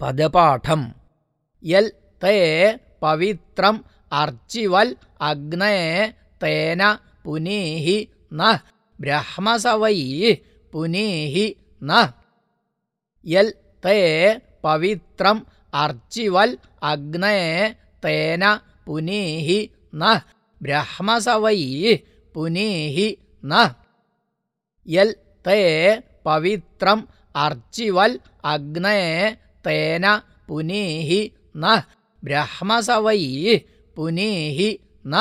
പദപാഠം. യൽ തേ പവിത്രം അർച്ചിവൽ അഗ്നേ തേന പുനീഹി ന ബ്രഹ്മസവൈ പുനീഹി ന യൽ തേ പവിത്രം അർച്ചിവൽ അഗ്നേ തേന പുനീഹി ന ബ്രഹ്മസവൈ പുനീഹി ന യൽ തേ പവിത്രം അർച്ചിവൽ അഗ്നേ തേന പുനീഹി ന ബ്രഹ്മസവൈ പുനീഹി ന